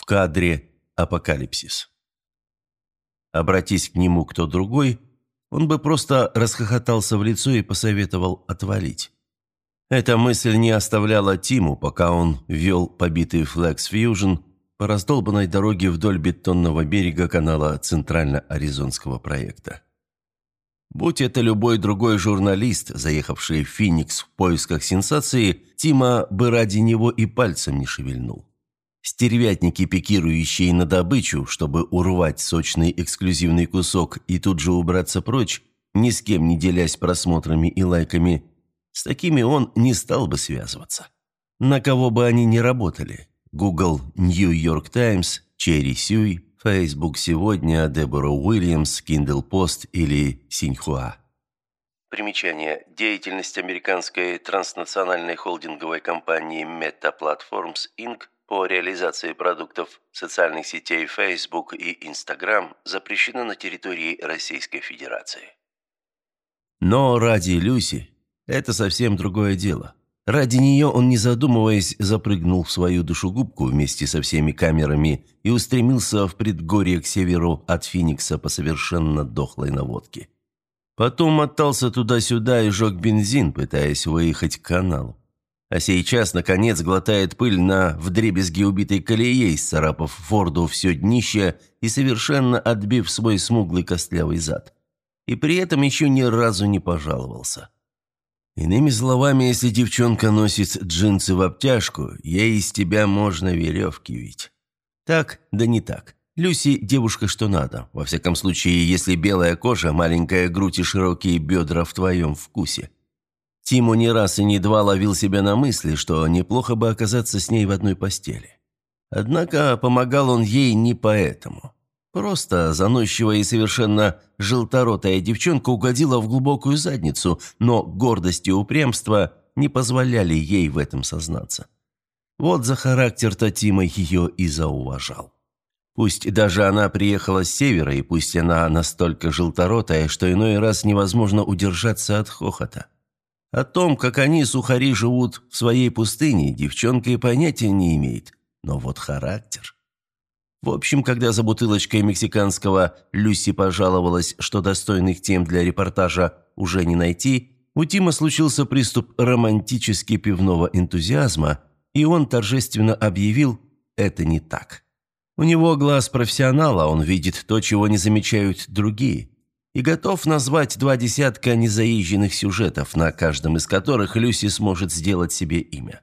В кадре апокалипсис. Обратись к нему кто другой, он бы просто расхохотался в лицо и посоветовал отвалить. Эта мысль не оставляла Тиму, пока он вел побитый Flex Fusion по раздолбанной дороге вдоль бетонного берега канала Центрально-Аризонского проекта. Будь это любой другой журналист, заехавший в Феникс в поисках сенсации, Тима бы ради него и пальцем не шевельнул. Стервятники, пикирующие на добычу, чтобы урвать сочный эксклюзивный кусок и тут же убраться прочь, ни с кем не делясь просмотрами и лайками, с такими он не стал бы связываться. На кого бы они ни работали – Google, New York Times, Черри Сюй, Facebook сегодня, Дебора Уильямс, Kindle Post или Синьхуа. Примечание. Деятельность американской транснациональной холдинговой компании Meta Platforms Inc. по реализации продуктов социальных сетей Facebook и Instagram запрещена на территории Российской Федерации. Но ради Люси это совсем другое дело. Ради нее он, не задумываясь, запрыгнул в свою душегубку вместе со всеми камерами и устремился в предгорье к северу от Феникса по совершенно дохлой наводке. Потом мотался туда-сюда и жег бензин, пытаясь выехать к каналу. А сейчас, наконец, глотает пыль на вдребезги убитой колеей, сцарапав Форду все днище и совершенно отбив свой смуглый костлявый зад. И при этом еще ни разу не пожаловался. Иными словами, если девчонка носит джинсы в обтяжку, ей из тебя можно веревки вить. Так, да не так. Люси – девушка что надо. Во всяком случае, если белая кожа, маленькая грудь и широкие бедра в твоем вкусе. Тиму не раз и не два ловил себя на мысли, что неплохо бы оказаться с ней в одной постели. Однако помогал он ей не поэтому. Просто заносчивая и совершенно желторотая девчонка угодила в глубокую задницу, но гордость и упрямство не позволяли ей в этом сознаться. Вот за характер-то Тима ее и зауважал. Пусть даже она приехала с севера, и пусть она настолько желторотая, что иной раз невозможно удержаться от хохота. О том, как они, сухари, живут в своей пустыне, девчонка и понятия не имеет. Но вот характер... В общем, когда за бутылочкой мексиканского Люси пожаловалась, что достойных тем для репортажа уже не найти, у Тима случился приступ романтически пивного энтузиазма, и он торжественно объявил «это не так». У него глаз профессионала, он видит то, чего не замечают другие, и готов назвать два десятка незаезженных сюжетов, на каждом из которых Люси сможет сделать себе имя.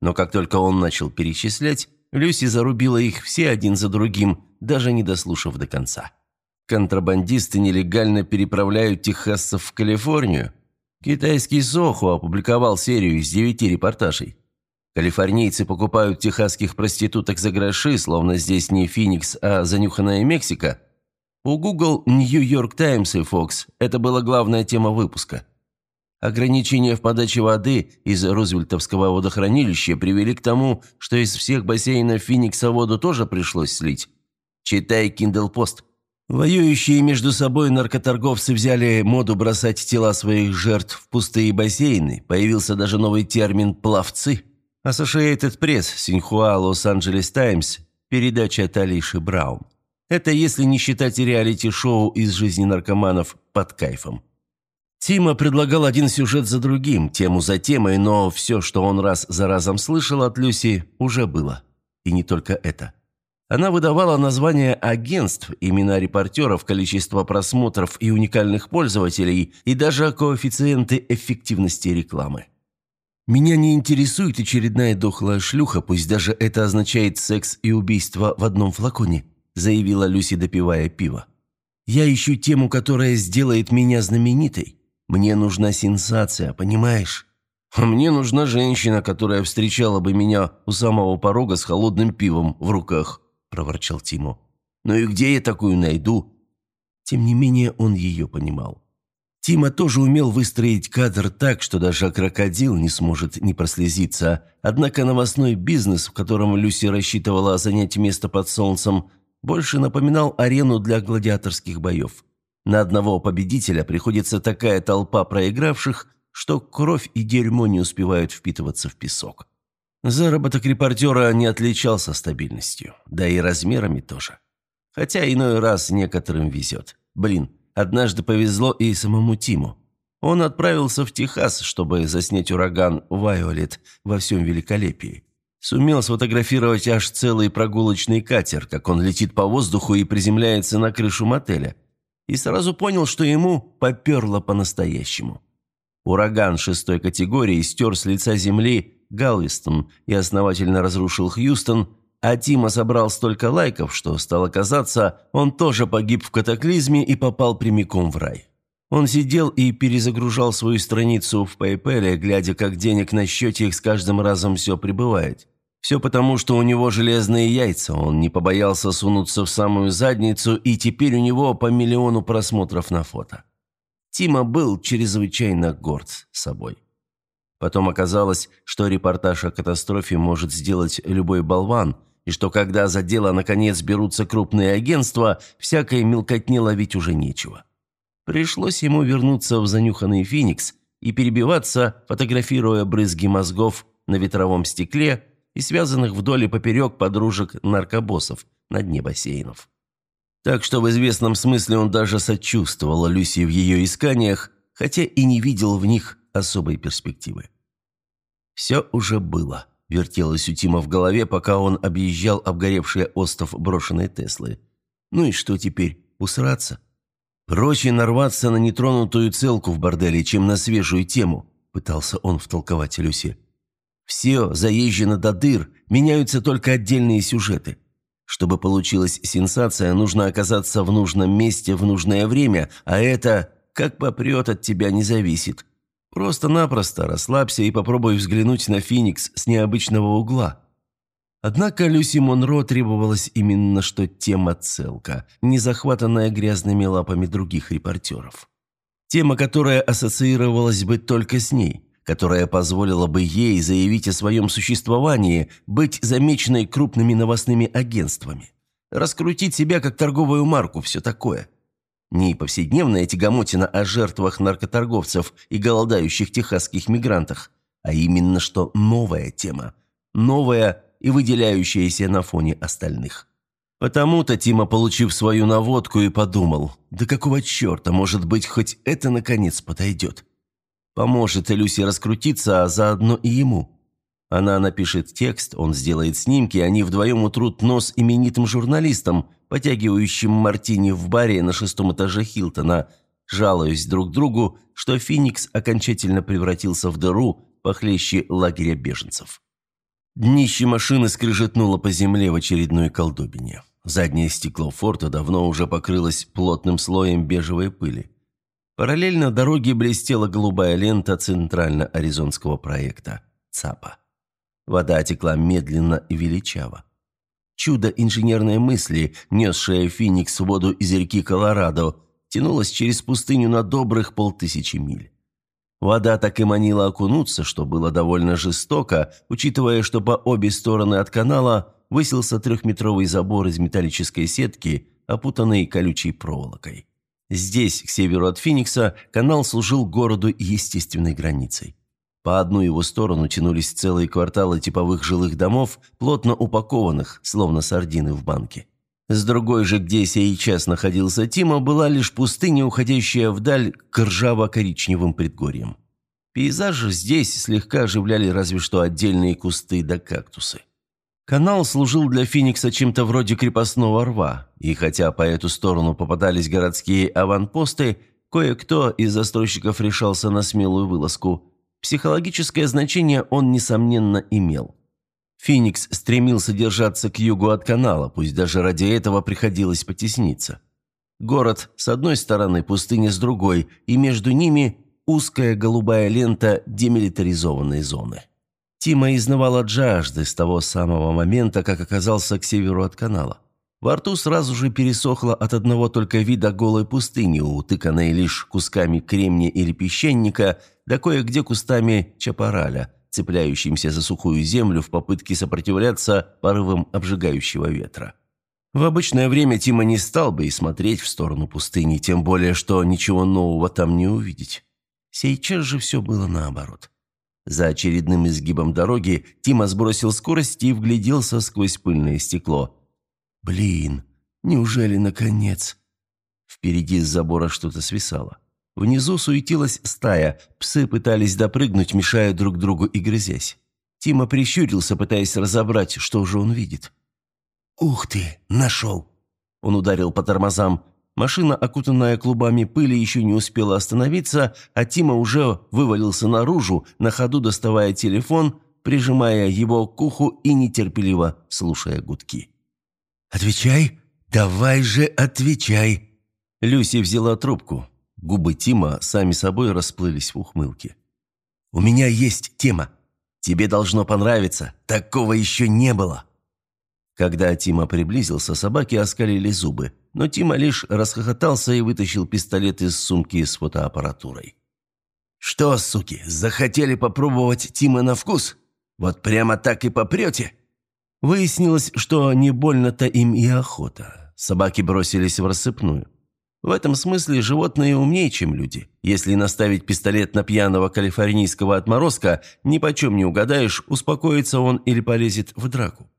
Но как только он начал перечислять, Люси зарубила их все один за другим, даже не дослушав до конца. Контрабандисты нелегально переправляют техасцев в Калифорнию. Китайский Соху опубликовал серию из девяти репортажей. Калифорнийцы покупают техасских проституток за гроши, словно здесь не Феникс, а занюханная Мексика. У Google, New York Times и Fox это была главная тема выпуска – Ограничения в подаче воды из Рузвельтовского водохранилища привели к тому, что из всех бассейнов Феникса воду тоже пришлось слить. Читай Kindle Post. Воюющие между собой наркоторговцы взяли моду бросать тела своих жертв в пустые бассейны. Появился даже новый термин «пловцы». Associated Press, Синьхуа, Лос-Анджелес Таймс, передача Талиши Браун. Это если не считать реалити-шоу из жизни наркоманов под кайфом. Тима предлагал один сюжет за другим, тему за темой, но все, что он раз за разом слышал от Люси, уже было. И не только это. Она выдавала названия агентств, имена репортеров, количество просмотров и уникальных пользователей, и даже коэффициенты эффективности рекламы. «Меня не интересует очередная дохлая шлюха, пусть даже это означает секс и убийство в одном флаконе», заявила Люси, допивая пиво. «Я ищу тему, которая сделает меня знаменитой. Мне нужна сенсация, понимаешь? Мне нужна женщина, которая встречала бы меня у самого порога с холодным пивом в руках», – проворчал Тимо. «Ну и где я такую найду?» Тем не менее, он ее понимал. Тима тоже умел выстроить кадр так, что даже крокодил не сможет не прослезиться. Однако новостной бизнес, в котором Люси рассчитывала занять место под солнцем, больше напоминал арену для гладиаторских боев. На одного победителя приходится такая толпа проигравших, что кровь и дерьмо не успевают впитываться в песок. Заработок репортера не отличался стабильностью, да и размерами тоже. Хотя иной раз некоторым везет. Блин, однажды повезло и самому Тиму. Он отправился в Техас, чтобы заснять ураган «Вайолет» во всем великолепии. Сумел сфотографировать аж целый прогулочный катер, как он летит по воздуху и приземляется на крышу мотеля. И сразу понял, что ему поперло по-настоящему. Ураган шестой категории стер с лица земли Галвестон и основательно разрушил Хьюстон, а Тима собрал столько лайков, что стало казаться, он тоже погиб в катаклизме и попал прямиком в рай. Он сидел и перезагружал свою страницу в PayPal, глядя, как денег на счете их с каждым разом все прибывает. Все потому, что у него железные яйца, он не побоялся сунуться в самую задницу, и теперь у него по миллиону просмотров на фото. Тима был чрезвычайно горд собой. Потом оказалось, что репортаж о катастрофе может сделать любой болван, и что когда за дело наконец берутся крупные агентства, всякой мелкотне ловить уже нечего. Пришлось ему вернуться в занюханный «Феникс» и перебиваться, фотографируя брызги мозгов на ветровом стекле и связанных вдоль и поперек подружек наркобоссов на дне бассейнов. Так что в известном смысле он даже сочувствовал Люси в ее исканиях, хотя и не видел в них особой перспективы. Все уже было, вертелось у Тима в голове, пока он объезжал обгоревший остов брошенной Теслы. Ну и что теперь, усраться? Проще нарваться на нетронутую целку в борделе, чем на свежую тему, пытался он втолковать Люсе. Все заезжено до дыр, меняются только отдельные сюжеты. Чтобы получилась сенсация, нужно оказаться в нужном месте в нужное время, а это, как попрет, от тебя не зависит. Просто-напросто расслабься и попробуй взглянуть на Феникс с необычного угла. Однако Люси Монро требовалась именно что тема целка, не захватанная грязными лапами других репортеров. Тема, которая ассоциировалась бы только с ней, которая позволила бы ей заявить о своем существовании, быть замеченной крупными новостными агентствами, раскрутить себя как торговую марку, все такое – не повседневная тягомотина о жертвах наркоторговцев и голодающих техасских мигрантах, а именно что новая тема. Новая и выделяющаяся на фоне остальных. Потому-то Тима, получив свою наводку, и подумал, да какого черта, может быть, хоть это наконец подойдет. Поможет Люсе раскрутиться, а заодно и ему. Она напишет текст, он сделает снимки, они вдвоем утрут нос именитым журналистам, потягивающим мартини в баре на шестом этаже Хилтона, жалуясь друг другу, что Феникс окончательно превратился в дыру похлеще лагеря беженцев. Днище машины скрежетнуло по земле в очередной колдобине. Заднее стекло форта давно уже покрылось плотным слоем бежевой пыли. Параллельно дороге блестела голубая лента центрально-аризонского проекта ЦАПа. Вода текла медленно и величаво. Чудо инженерной мысли, несшее Феникс воду из реки Колорадо, тянулось через пустыню на добрых полтысячи миль. Вода так и манила окунуться, что было довольно жестоко, учитывая, что по обе стороны от канала высился трехметровый забор из металлической сетки, опутанный колючей проволокой. Здесь, к северу от Феникса, канал служил городу естественной границей. По одну его сторону тянулись целые кварталы типовых жилых домов, плотно упакованных, словно сардины в банке. С другой же, где сейчас находился Тима, была лишь пустыня, уходящая вдаль к ржаво-коричневым предгорьям. Пейзаж здесь слегка оживляли разве что отдельные кусты да кактусы. Канал служил для Феникса чем-то вроде крепостного рва, и хотя по эту сторону попадались городские аванпосты, кое-кто из застройщиков решался на смелую вылазку – Психологическое значение он, несомненно, имел. Феникс стремился держаться к югу от канала, пусть даже ради этого приходилось потесниться. Город с одной стороны, пустыня с другой, и между ними узкая голубая лента демилитаризованной зоны. Тима изнывал от жажды с того самого момента, как оказался к северу от канала. Во рту сразу же пересохло от одного только вида голой пустыни, утыканной лишь кусками кремния или песчаника, да кое-где кустами чапараля, цепляющимся за сухую землю в попытке сопротивляться порывам обжигающего ветра. В обычное время Тима не стал бы и смотреть в сторону пустыни, тем более, что ничего нового там не увидеть. Сейчас же все было наоборот. За очередным изгибом дороги Тима сбросил скорость и вгляделся сквозь пыльное стекло. «Блин, неужели наконец?» Впереди с забора что-то свисало. Внизу суетилась стая, псы пытались допрыгнуть, мешая друг другу и грызясь. Тима прищурился, пытаясь разобрать, что же он видит. «Ух ты, нашел!» Он ударил по тормозам. Машина, окутанная клубами пыли, еще не успела остановиться, а Тима уже вывалился наружу, на ходу доставая телефон, прижимая его к уху и нетерпеливо слушая гудки. «Отвечай! Давай же отвечай!» Люси взяла трубку. Губы Тима сами собой расплылись в ухмылке. «У меня есть тема. Тебе должно понравиться. Такого еще не было!» Когда Тима приблизился, собаки оскалили зубы, но Тима лишь расхохотался и вытащил пистолет из сумки с фотоаппаратурой. «Что, суки, захотели попробовать Тима на вкус? Вот прямо так и попрете?» Выяснилось, что не больно-то им и охота. Собаки бросились в рассыпную. В этом смысле животные умнее, чем люди. Если наставить пистолет на пьяного калифорнийского отморозка, ни почем не угадаешь, успокоится он или полезет в драку.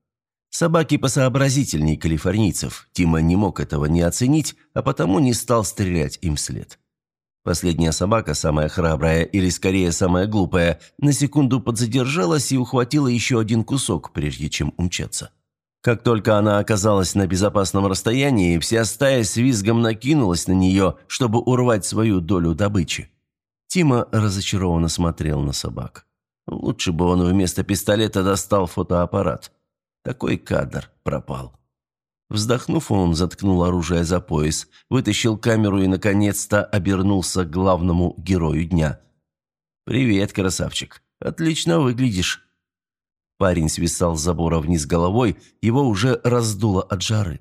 Собаки посообразительней калифорнийцев. Тима не мог этого не оценить, а потому не стал стрелять им вслед. Последняя собака, самая храбрая или скорее самая глупая, на секунду подзадержалась и ухватила еще один кусок, прежде чем умчаться. Как только она оказалась на безопасном расстоянии, вся стая с визгом накинулась на нее, чтобы урвать свою долю добычи. Тима разочарованно смотрел на собак. Лучше бы он вместо пистолета достал фотоаппарат. Такой кадр пропал. Вздохнув, он заткнул оружие за пояс, вытащил камеру и, наконец-то, обернулся к главному герою дня. «Привет, красавчик. Отлично выглядишь». Парень свисал с забора вниз головой, его уже раздуло от жары.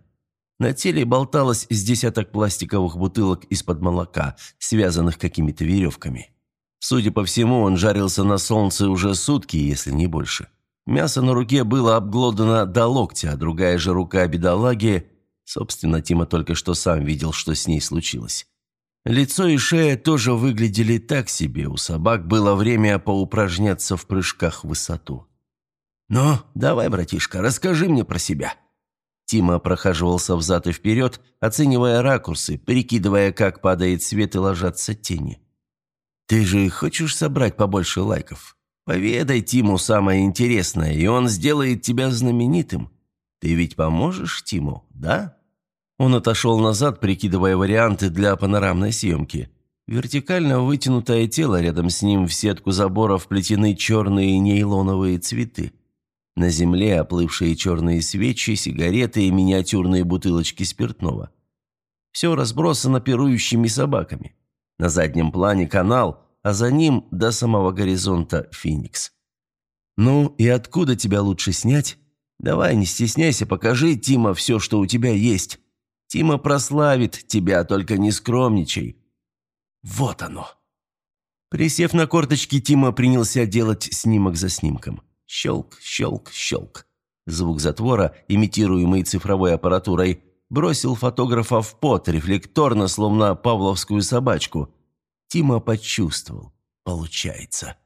На теле болталось с десяток пластиковых бутылок из-под молока, связанных какими-то веревками. Судя по всему, он жарился на солнце уже сутки, если не больше. Мясо на руке было обглодано до локтя, а другая же рука бедолаги... Собственно, Тима только что сам видел, что с ней случилось. Лицо и шея тоже выглядели так себе, у собак было время поупражняться в прыжках в высоту. «Ну, давай, братишка, расскажи мне про себя». Тима прохаживался взад и вперед, оценивая ракурсы, прикидывая, как падает свет и ложатся тени. «Ты же хочешь собрать побольше лайков?» Поведай Тиму самое интересное, и он сделает тебя знаменитым. Ты ведь поможешь Тиму, да?» Он отошел назад, прикидывая варианты для панорамной съемки. Вертикально вытянутое тело, рядом с ним в сетку забора вплетены черные нейлоновые цветы. На земле оплывшие черные свечи, сигареты и миниатюрные бутылочки спиртного. Все разбросано пирующими собаками. На заднем плане канал – а за ним до самого горизонта Феникс. «Ну и откуда тебя лучше снять? Давай, не стесняйся, покажи Тима все, что у тебя есть. Тима прославит тебя, только не скромничай». Вот оно. Присев на корточки, Тима принялся делать снимок за снимком. Щелк, щелк, щелк. Звук затвора, имитируемый цифровой аппаратурой, бросил фотографа в пот, рефлекторно, словно павловскую собачку – Тима почувствовал. Получается.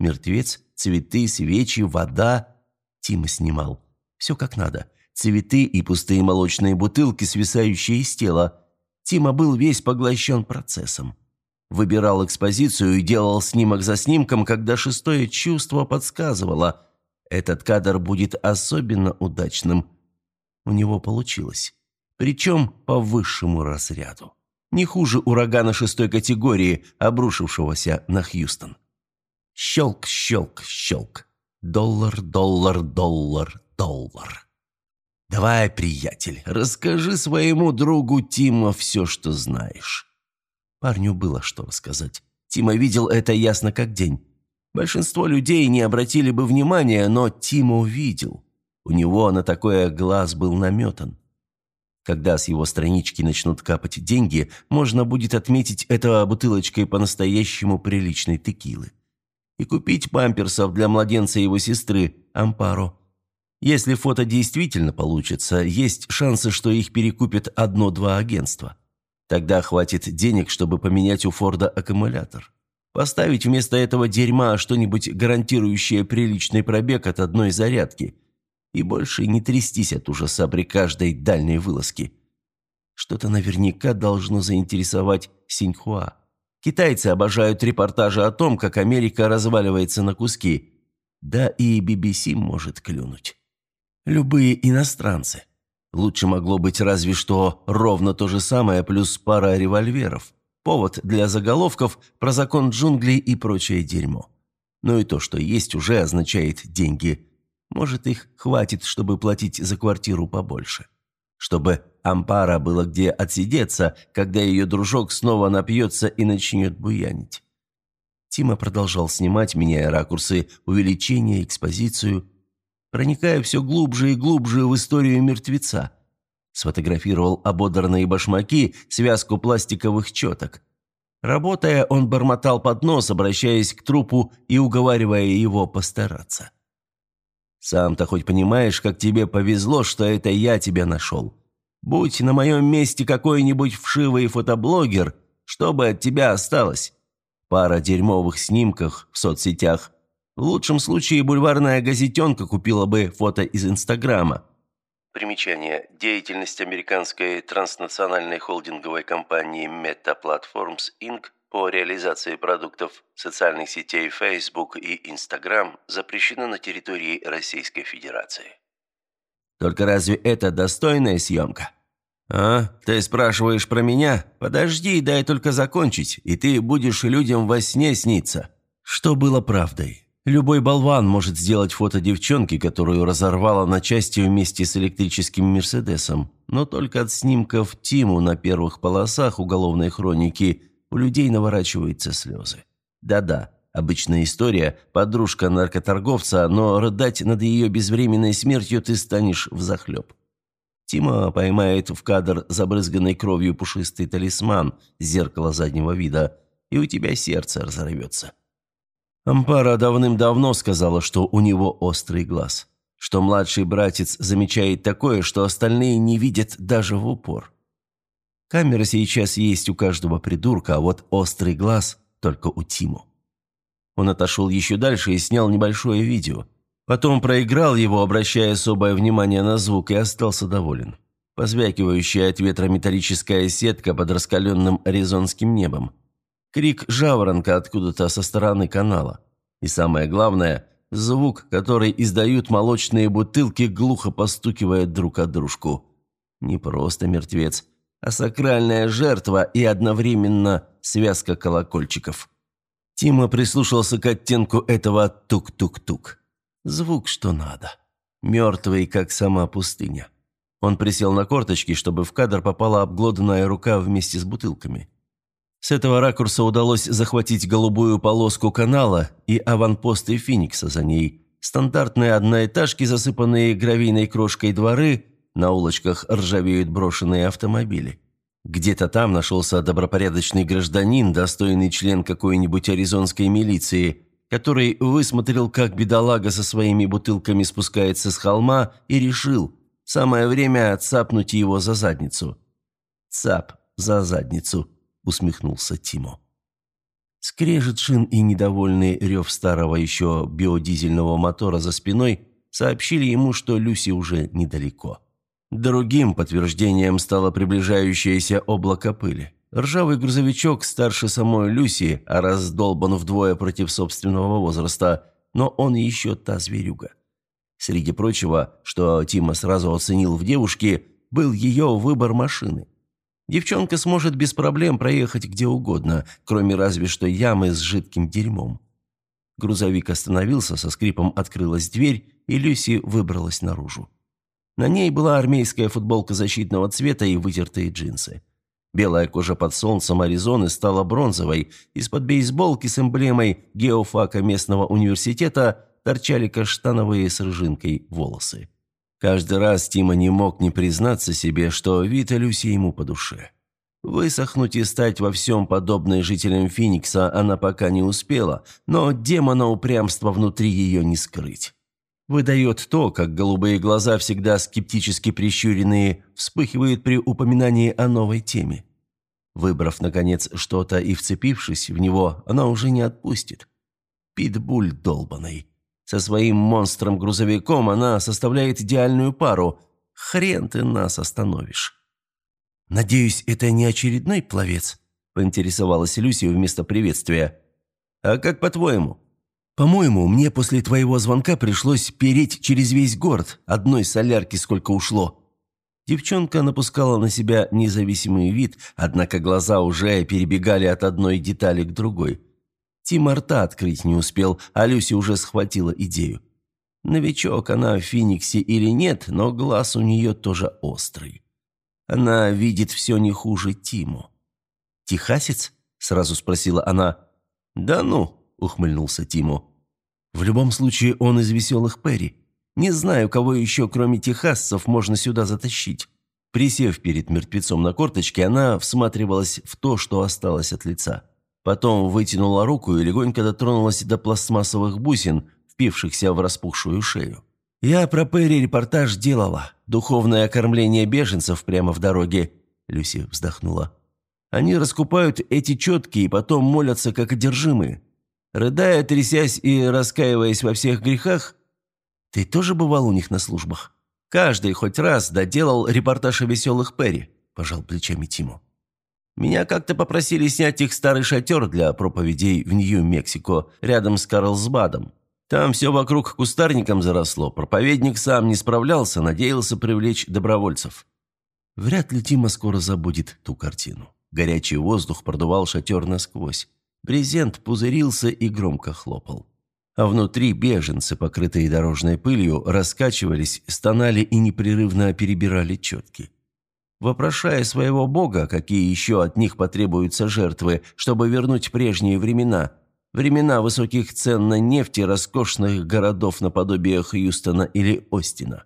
Мертвец, цветы, свечи, вода. Тима снимал. Все как надо. Цветы и пустые молочные бутылки, свисающие из тела. Тима был весь поглощен процессом. Выбирал экспозицию и делал снимок за снимком, когда шестое чувство подсказывало. Этот кадр будет особенно удачным. У него получилось. Причем по высшему разряду. Не хуже урагана шестой категории, обрушившегося на Хьюстон. Щелк, щелк, щелк. Доллар, доллар, доллар, доллар. Давай, приятель, расскажи своему другу Тима все, что знаешь. Парню было что рассказать. Тима видел это ясно как день. Большинство людей не обратили бы внимания, но Тима увидел. У него на такое глаз был наметан. Когда с его странички начнут капать деньги, можно будет отметить это бутылочкой по-настоящему приличной текилы. И купить памперсов для младенца его сестры, Ампаро. Если фото действительно получится, есть шансы, что их перекупят одно-два агентства. Тогда хватит денег, чтобы поменять у Форда аккумулятор. Поставить вместо этого дерьма что-нибудь гарантирующее приличный пробег от одной зарядки. И больше не трястись от ужаса при каждой дальней вылазке. Что-то наверняка должно заинтересовать Синьхуа. Китайцы обожают репортажи о том, как Америка разваливается на куски. Да и BBC может клюнуть. Любые иностранцы. Лучше могло быть разве что ровно то же самое, плюс пара револьверов. Повод для заголовков про закон джунглей и прочее дерьмо. Но и то, что есть, уже означает деньги. Может, их хватит, чтобы платить за квартиру побольше. Чтобы Ампара было где отсидеться, когда ее дружок снова напьется и начнет буянить. Тима продолжал снимать, меняя ракурсы, увеличение, экспозицию, проникая все глубже и глубже в историю мертвеца. Сфотографировал ободранные башмаки, связку пластиковых четок. Работая, он бормотал под нос, обращаясь к трупу и уговаривая его постараться. «Сам-то хоть понимаешь, как тебе повезло, что это я тебя нашел. Будь на моем месте какой-нибудь вшивый фотоблогер, что бы от тебя осталось? Пара дерьмовых снимков в соцсетях. В лучшем случае бульварная газетенка купила бы фото из Инстаграма. Примечание. Деятельность американской транснациональной холдинговой компании Meta Platforms Inc. по реализации продуктов социальных сетей Facebook и Instagram запрещена на территории Российской Федерации. Только разве это достойная съемка? А? Ты спрашиваешь про меня? Подожди, дай только закончить, и ты будешь людям во сне сниться. Что было правдой? Любой болван может сделать фото девчонки, которую разорвало на части вместе с электрическим «Мерседесом». Но только от снимков Тиму на первых полосах уголовной хроники у людей наворачиваются слезы. Да-да, обычная история, подружка наркоторговца, но рыдать над ее безвременной смертью ты станешь взахлеб. Тима поймает в кадр забрызганный кровью пушистый талисман, зеркало заднего вида, и у тебя сердце разорвется. Ампара давным-давно сказала, что у него острый глаз, что младший братец замечает такое, что остальные не видят даже в упор. Камера сейчас есть у каждого придурка, а вот острый глаз только у Тиму. Он отошел еще дальше и снял небольшое видео. Потом проиграл его, обращая особое внимание на звук, и остался доволен. Позвякивающая от ветра металлическая сетка под раскаленным аризонским небом – Крик жаворонка откуда-то со стороны канала. И самое главное, звук, который издают молочные бутылки, глухо постукивая друг от дружку. Не просто мертвец, а сакральная жертва и одновременно связка колокольчиков. Тима прислушался к оттенку этого тук-тук-тук. Звук что надо. Мертвый, как сама пустыня. Он присел на корточки, чтобы в кадр попала обглоданная рука вместе с бутылками. С этого ракурса удалось захватить голубую полоску канала и аванпосты Феникса за ней. Стандартные одноэтажки, засыпанные гравийной крошкой дворы, на улочках ржавеют брошенные автомобили. Где-то там нашелся добропорядочный гражданин, достойный член какой-нибудь аризонской милиции, который высмотрел, как бедолага со своими бутылками спускается с холма и решил, самое время цапнуть его за задницу. Цап за задницу усмехнулся Тимо. Скрежет шин и недовольный рев старого еще биодизельного мотора за спиной сообщили ему, что Люси уже недалеко. Другим подтверждением стало приближающееся облако пыли. Ржавый грузовичок старше самой Люси, а раздолбан вдвое против собственного возраста, но он еще та зверюга. Среди прочего, что Тима сразу оценил в девушке, был ее выбор машины – Девчонка сможет без проблем проехать где угодно, кроме разве что ямы с жидким дерьмом. Грузовик остановился, со скрипом открылась дверь, и Люси выбралась наружу. На ней была армейская футболка защитного цвета и вытертые джинсы. Белая кожа под солнцем Аризоны стала бронзовой, из-под бейсболки с эмблемой геофака местного университета торчали каштановые с рыжинкой волосы. Каждый раз Тима не мог не признаться себе, что Вита Люси ему по душе. Высохнуть и стать во всем подобной жителям Феникса она пока не успела, но демона упрямства внутри ее не скрыть. Выдает то, как голубые глаза, всегда скептически прищуренные, вспыхивают при упоминании о новой теме. Выбрав, наконец, что-то и вцепившись в него, она уже не отпустит. Питбуль долбаный. Со своим монстром-грузовиком она составляет идеальную пару. Хрен ты нас остановишь. «Надеюсь, это не очередной пловец?» – поинтересовалась Люси вместо приветствия. «А как по-твоему?» «По-моему, мне после твоего звонка пришлось переть через весь город. Одной солярки сколько ушло». Девчонка напускала на себя независимый вид, однако глаза уже перебегали от одной детали к другой. Тим рта открыть не успел, а Люси уже схватила идею. Новичок она в Фениксе или нет, но глаз у нее тоже острый. Она видит все не хуже Тиму. «Техасец?» – сразу спросила она. «Да ну», – ухмыльнулся Тиму. «В любом случае он из веселых Перри. Не знаю, кого еще, кроме техасцев, можно сюда затащить». Присев перед мертвецом на корточке, она всматривалась в то, что осталось от лица. Потом вытянула руку и легонько дотронулась до пластмассовых бусин, впившихся в распухшую шею. «Я про Перри репортаж делала. Духовное окормление беженцев прямо в дороге», – Люси вздохнула. «Они раскупают эти четки и потом молятся как одержимые. Рыдая, трясясь и раскаиваясь во всех грехах, ты тоже бывал у них на службах? Каждый хоть раз доделал репортаж о веселых Перри», – пожал плечами Тиму. «Меня как-то попросили снять их старый шатер для проповедей в Нью-Мексико рядом с Карлсбадом. Там все вокруг кустарником заросло. Проповедник сам не справлялся, надеялся привлечь добровольцев. Вряд ли Тима скоро забудет ту картину. Горячий воздух продувал шатер насквозь. Брезент пузырился и громко хлопал. А внутри беженцы, покрытые дорожной пылью, раскачивались, стонали и непрерывно перебирали четки. Вопрошая своего бога, какие еще от них потребуются жертвы, чтобы вернуть прежние времена – Времена высоких цен на нефть и роскошных городов наподобие Хьюстона или Остина.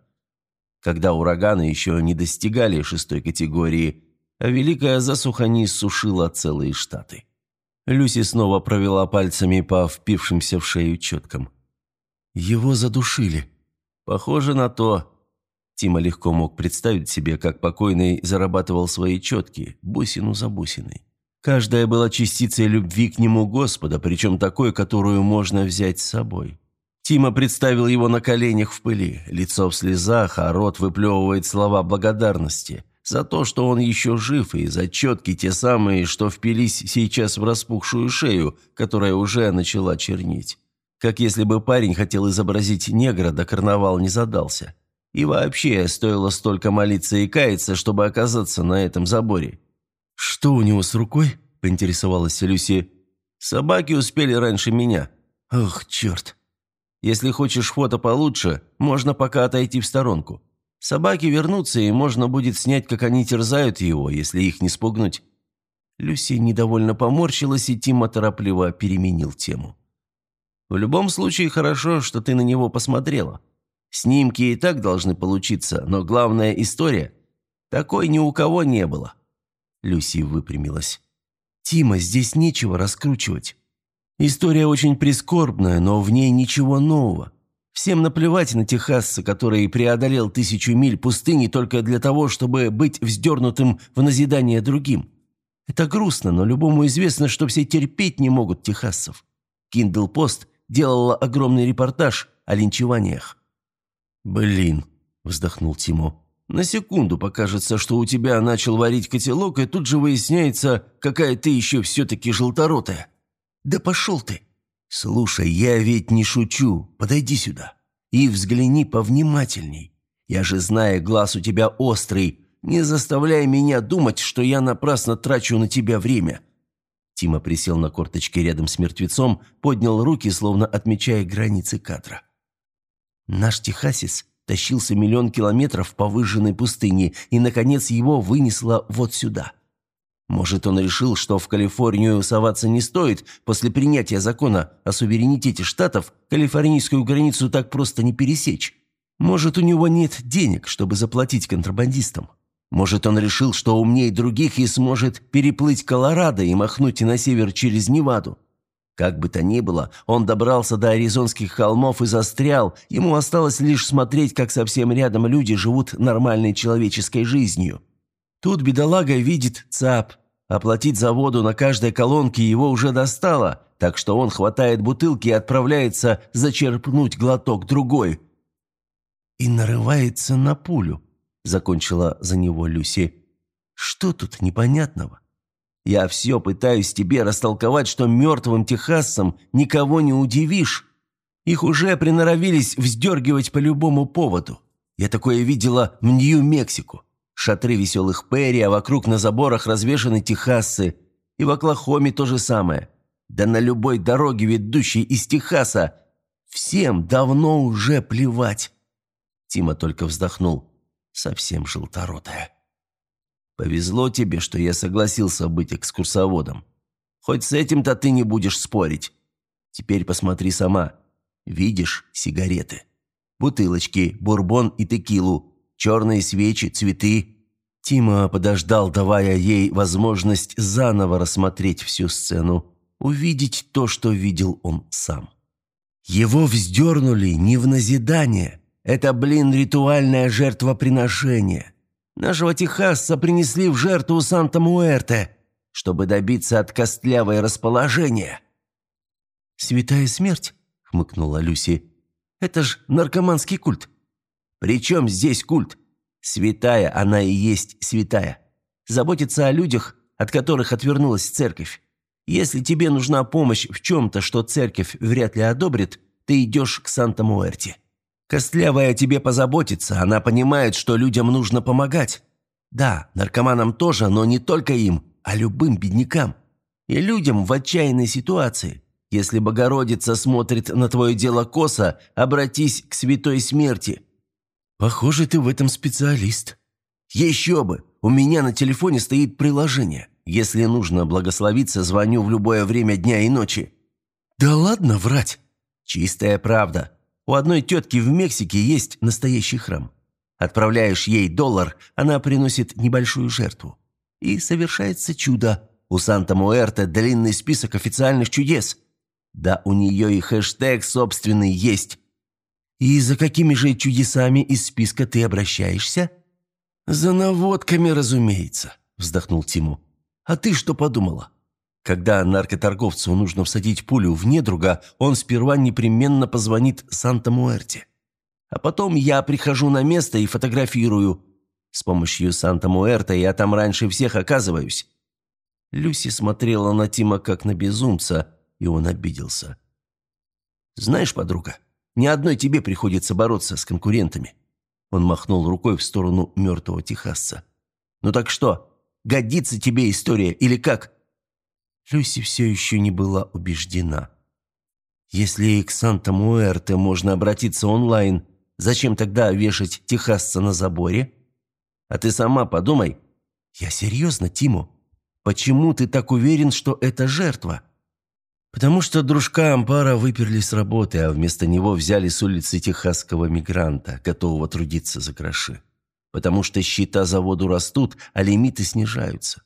Когда ураганы еще не достигали шестой категории, а великая засуха не иссушила целые штаты. Люси снова провела пальцами по впившимся в шею четкам. «Его задушили». «Похоже на то». Тима легко мог представить себе, как покойный зарабатывал свои четки, бусину за бусиной. Каждая была частицей любви к нему Господа, причем такой, которую можно взять с собой. Тима представил его на коленях в пыли, лицо в слезах, а рот выплевывает слова благодарности за то, что он еще жив, и за четки те самые, что впились сейчас в распухшую шею, которая уже начала чернеть. Как если бы парень хотел изобразить негра, да карнавал не задался. И вообще, стоило столько молиться и каяться, чтобы оказаться на этом заборе. «Что у него с рукой?» – поинтересовалась Люси. «Собаки успели раньше меня». «Ох, черт!» «Если хочешь фото получше, можно пока отойти в сторонку. Собаки вернутся, и можно будет снять, как они терзают его, если их не спугнуть». Люси недовольно поморщилась, и Тима торопливо переменил тему. «В любом случае, хорошо, что ты на него посмотрела. Снимки и так должны получиться, но главная история. Такой ни у кого не было». Люси выпрямилась. «Тима, здесь нечего раскручивать. История очень прискорбная, но в ней ничего нового. Всем наплевать на техасца, который преодолел тысячу миль пустыни только для того, чтобы быть вздернутым в назидание другим. Это грустно, но любому известно, что все терпеть не могут техасцев. Kindle Post делала огромный репортаж о линчеваниях. «Блин», – вздохнул Тимо. На секунду покажется, что у тебя начал варить котелок, и тут же выясняется, какая ты еще все-таки желторотая. Да пошел ты! Слушай, я ведь не шучу. Подойди сюда и взгляни повнимательней. Я же знаю, глаз у тебя острый. Не заставляй меня думать, что я напрасно трачу на тебя время». Тима присел на корточки рядом с мертвецом, поднял руки, словно отмечая границы кадра. «Наш техасис тащился миллион километров по выжженной пустыне, и, наконец, его вынесло вот сюда. Может, он решил, что в Калифорнию соваться не стоит, после принятия закона о суверенитете штатов калифорнийскую границу так просто не пересечь. Может, у него нет денег, чтобы заплатить контрабандистам. Может, он решил, что умнее других и сможет переплыть Колорадо и махнуть на север через Неваду. Как бы то ни было, он добрался до Аризонских холмов и застрял, ему осталось лишь смотреть, как совсем рядом люди живут нормальной человеческой жизнью. Тут бедолага видит ЦАП, Оплатить за воду на каждой колонке его уже достало, так что он хватает бутылки и отправляется зачерпнуть глоток другой. «И нарывается на пулю», — закончила за него Люси. «Что тут непонятного? Я все пытаюсь тебе растолковать, что мертвым техасцам никого не удивишь. Их уже приноровились вздергивать по любому поводу. Я такое видела в Нью-Мексико. Шатры веселых Перри, а вокруг на заборах развешаны техасцы. И в Оклахоме то же самое. Да на любой дороге, ведущей из Техаса. Всем давно уже плевать. Тима только вздохнул. Совсем желторотая. Повезло тебе, что я согласился быть экскурсоводом. Хоть с этим-то ты не будешь спорить. Теперь посмотри сама. Видишь сигареты? Бутылочки, бурбон и текилу, черные свечи, цветы. Тима подождал, давая ей возможность заново рассмотреть всю сцену, увидеть то, что видел он сам. Его вздернули не в назидание. Это, блин, ритуальное жертвоприношение. Нашего Техасца принесли в жертву Санта-Муэрте, чтобы добиться от костлявой расположения. «Святая смерть?» — хмыкнула Люси. «Это ж наркоманский культ». «При чем здесь культ? Святая она и есть святая. Заботится о людях, от которых отвернулась церковь. Если тебе нужна помощь в чем-то, что церковь вряд ли одобрит, ты идешь к Санта-Муэрте. Костлявая тебе позаботится, она понимает, что людям нужно помогать. Да, наркоманам тоже, но не только им, а любым беднякам. И людям в отчаянной ситуации. Если Богородица смотрит на твое дело косо, обратись к святой смерти. Похоже, ты в этом специалист. Еще бы! У меня на телефоне стоит приложение. Если нужно благословиться, звоню в любое время дня и ночи. Да ладно врать. Чистая правда. У одной тетки в Мексике есть настоящий храм. Отправляешь ей доллар, она приносит небольшую жертву. И совершается чудо. У Санта-Муэрте длинный список официальных чудес. Да у нее и хэштег собственный есть. И за какими же чудесами из списка ты обращаешься? За наводками, разумеется, вздохнул Тиму. А ты что подумала? Когда наркоторговцу нужно всадить пулю в недруга, он сперва непременно позвонит Санта-Муэрте. А потом я прихожу на место и фотографирую. С помощью Санта-Муэрта я там раньше всех оказываюсь». Люси смотрела на Тима как на безумца, и он обиделся. «Знаешь, подруга, ни одной тебе приходится бороться с конкурентами». Он махнул рукой в сторону мертвого техасца. «Ну так что, годится тебе история или как?» Люси все еще не была убеждена. Если и к Санта-Муэрте можно обратиться онлайн, зачем тогда вешать техасца на заборе? А ты сама подумай. Я серьезно, Тиму. Почему ты так уверен, что это жертва? Потому что дружка Ампара выперли с работы, а вместо него взяли с улицы техасского мигранта, готового трудиться за гроши. Потому что счета за воду растут, а лимиты снижаются.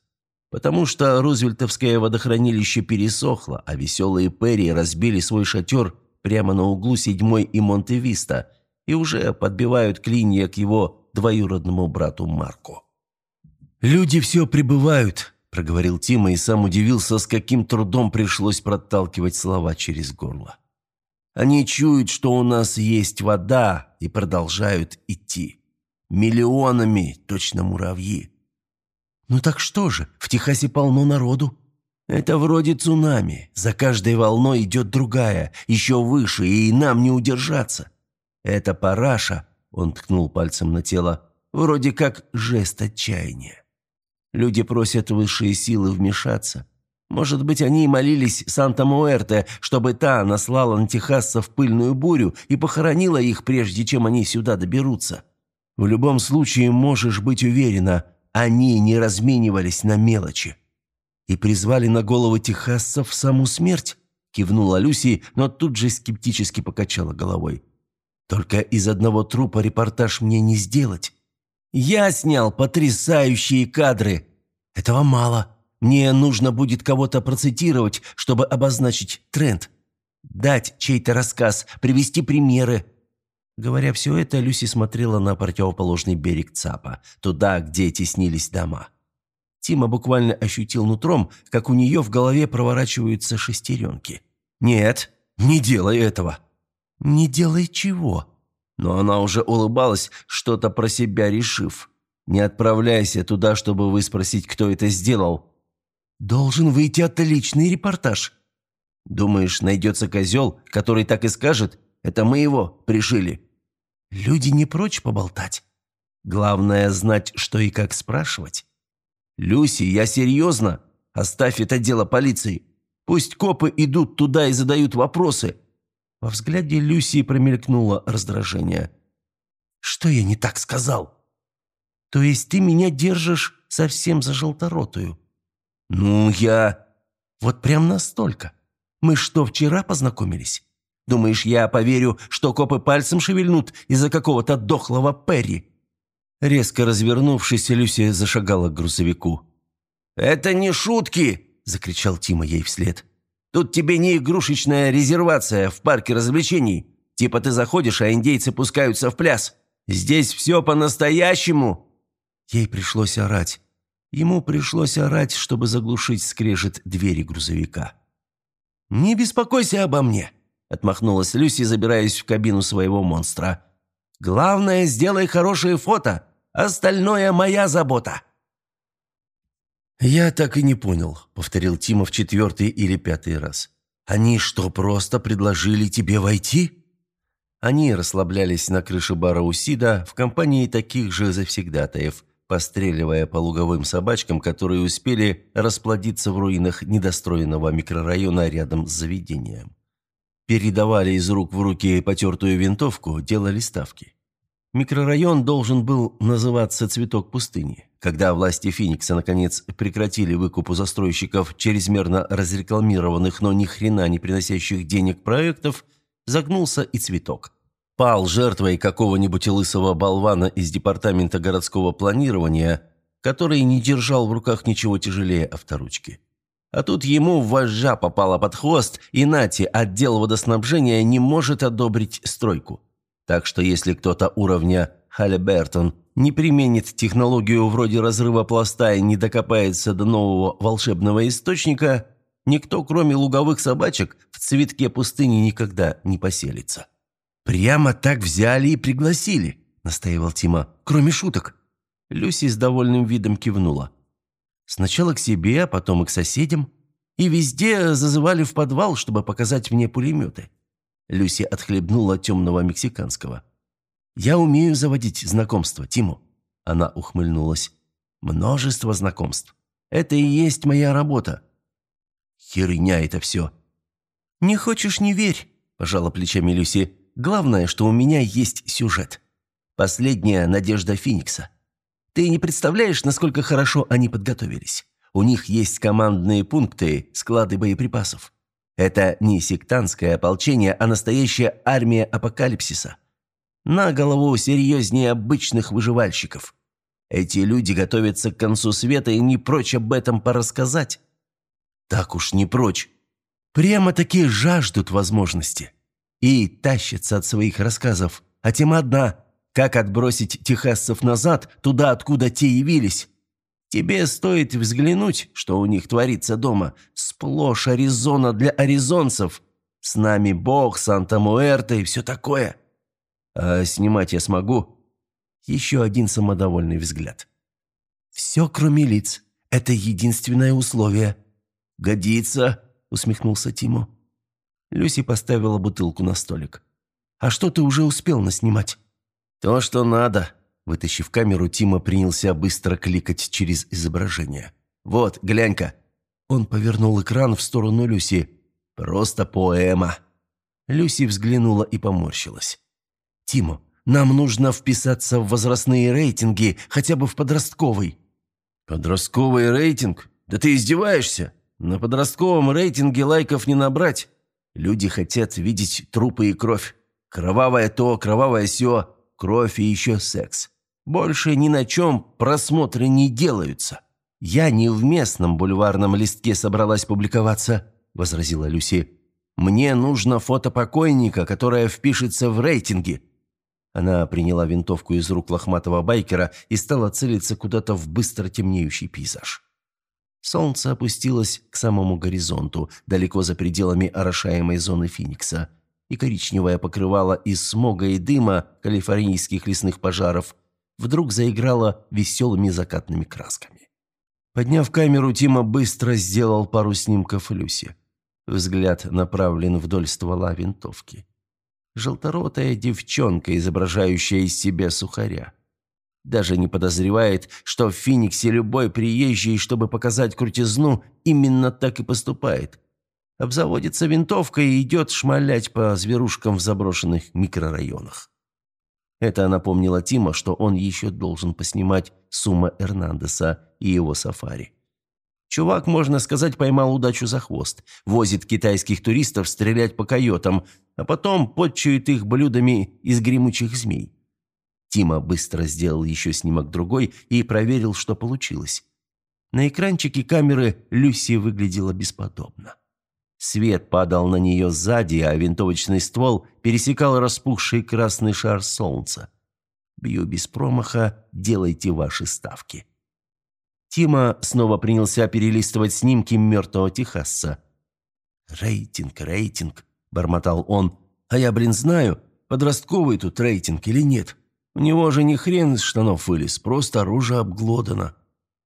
Потому что Рузвельтовское водохранилище пересохло, а веселые Перри разбили свой шатер прямо на углу седьмой и Монте-Виста и уже подбивают клинья к его двоюродному брату Марку. «Люди все прибывают», – проговорил Тима и сам удивился, с каким трудом пришлось проталкивать слова через горло. «Они чуют, что у нас есть вода, и продолжают идти. Миллионами, точно муравьи». «Ну так что же, в Техасе полно народу». «Это вроде цунами. За каждой волной идет другая, еще выше, и нам не удержаться. Это параша», — он ткнул пальцем на тело, — «вроде как жест отчаяния. Люди просят высшие силы вмешаться. Может быть, они молились Санта-Муэрте, чтобы та наслала на техасцев пыльную бурю и похоронила их, прежде чем они сюда доберутся. В любом случае, можешь быть уверена — они не разменивались на мелочи. И призвали на голову техасцев саму смерть, кивнула Люси, но тут же скептически покачала головой. Только из одного трупа репортаж мне не сделать. Я снял потрясающие кадры. Этого мало. Мне нужно будет кого-то процитировать, чтобы обозначить тренд. Дать чей-то рассказ, привести примеры. Говоря все это, Люси смотрела на противоположный берег ЦАПа, туда, где теснились дома. Тима буквально ощутил нутром, как у нее в голове проворачиваются шестеренки. «Нет, не делай этого!» «Не делай чего?» Но она уже улыбалась, что-то про себя решив. «Не отправляйся туда, чтобы выспросить, кто это сделал». «Должен выйти отличный репортаж». «Думаешь, найдется козел, который так и скажет? Это мы его пришили?» «Люди не прочь поболтать. Главное знать, что и как спрашивать». «Люси, я серьезно? Оставь это дело полиции. Пусть копы идут туда и задают вопросы». Во взгляде Люси промелькнуло раздражение. «Что я не так сказал?» «То есть ты меня держишь совсем за желторотую?» «Ну, я...» «Вот прям настолько. Мы что, вчера познакомились? Думаешь, я поверю, что копы пальцем шевельнут из-за какого-то дохлого Перри?» Резко развернувшись, Люся зашагала к грузовику. «Это не шутки!» – закричал Тима ей вслед. «Тут тебе не игрушечная резервация в парке развлечений. Типа ты заходишь, а индейцы пускаются в пляс. Здесь все по-настоящему!» Ей пришлось орать. Ему пришлось орать, чтобы заглушить скрежет двери грузовика. «Не беспокойся обо мне», – отмахнулась Люси, забираясь в кабину своего монстра. «Главное, сделай хорошие фото. Остальное моя забота». «Я так и не понял», — повторил Тима в четвертый или пятый раз. «Они что, просто предложили тебе войти?» Они расслаблялись на крыше бара Усида в компании таких же завсегдатаев, постреливая по луговым собачкам, которые успели расплодиться в руинах недостроенного микрорайона рядом с заведением. Передавали из рук в руки потертую винтовку, делали ставки. Микрорайон должен был называться «Цветок пустыни». Когда власти Феникса наконец прекратили выкуп у застройщиков чрезмерно разрекламированных, но ни хрена не приносящих денег проектов, загнулся и цветок. Пал жертвой какого-нибудь лысого болвана из департамента городского планирования, который не держал в руках ничего тяжелее авторучки. А тут ему вожжа попала под хвост, и нати, отдел водоснабжения не может одобрить стройку. Так что если кто-то уровня Халлибертон не применит технологию вроде разрыва пласта и не докопается до нового волшебного источника, никто, кроме луговых собачек, в цветке пустыни никогда не поселится. «Прямо так взяли и пригласили», – настаивал Тима, – «кроме шуток». Люси с довольным видом кивнула. Сначала к себе, а потом и к соседям. И везде зазывали в подвал, чтобы показать мне пулеметы. Люси отхлебнула темного мексиканского. «Я умею заводить знакомства, Тиму». Она ухмыльнулась. «Множество знакомств. Это и есть моя работа». «Херня это все». «Не хочешь – не верь», – пожала плечами Люси. «Главное, что у меня есть сюжет. Последняя надежда Феникса. Ты не представляешь, насколько хорошо они подготовились. У них есть командные пункты, склады боеприпасов. Это не сектантское ополчение, а настоящая армия апокалипсиса. На голову серьезнее обычных выживальщиков. Эти люди готовятся к концу света и не прочь об этом порассказать. Так уж не прочь. Прямо-таки жаждут возможности. И тащатся от своих рассказов. А тема одна – как отбросить техасцев назад, туда, откуда те явились. Тебе стоит взглянуть, что у них творится дома. Сплошь Аризона для аризонцев. С нами Бог, Санта-Муэрта и все такое. А снимать я смогу?» Еще один самодовольный взгляд. «Все, кроме лиц. Это единственное условие». «Годится», — усмехнулся Тимо. Люси поставила бутылку на столик. «А что ты уже успел наснимать?» «То, что надо», Вытащив камеру, Тима принялся быстро кликать через изображение. «Вот, глянь-ка!» Он повернул экран в сторону Люси. «Просто поэма!» Люси взглянула и поморщилась. «Тимо, нам нужно вписаться в возрастные рейтинги, хотя бы в подростковый». «Подростковый рейтинг? Да ты издеваешься? На подростковом рейтинге лайков не набрать. Люди хотят видеть трупы и кровь. Кровавое то, кровавое сё, кровь и еще секс. Больше ни на чем просмотры не делаются. Я не в местном бульварном листке собралась публиковаться, возразила Люси. Мне нужно фото покойника, которое впишется в рейтинги. Она приняла винтовку из рук лохматого байкера и стала целиться куда-то в быстро темнеющий пейзаж. Солнце опустилось к самому горизонту, далеко за пределами орошаемой зоны Феникса, и коричневое покрывало из смога и дыма калифорнийских лесных пожаров вдруг заиграло веселыми закатными красками. Подняв камеру, Тима быстро сделал пару снимков Люси. Взгляд направлен вдоль ствола винтовки. Желторотая девчонка, изображающая из себя сухаря. Даже не подозревает, что в Фениксе любой приезжий, чтобы показать крутизну, именно так и поступает. Обзаводится винтовкой и идет шмалять по зверушкам в заброшенных микрорайонах. Это напомнило Тима, что он еще должен поснимать Сума Эрнандеса и его сафари. Чувак, можно сказать, поймал удачу за хвост. Возит китайских туристов стрелять по койотам, а потом подчует их блюдами из гремучих змей. Тима быстро сделал еще снимок другой и проверил, что получилось. На экранчике камеры Люси выглядела бесподобно. Свет падал на нее сзади, а винтовочный ствол пересекал распухший красный шар солнца. Бью без промаха, делайте ваши ставки. Тима снова принялся перелистывать снимки мертвого Техасца. «Рейтинг, рейтинг», — бормотал он. «А я, блин, знаю, подростковый тут рейтинг или нет. У него же не хрен из штанов вылез, просто оружие обглодано».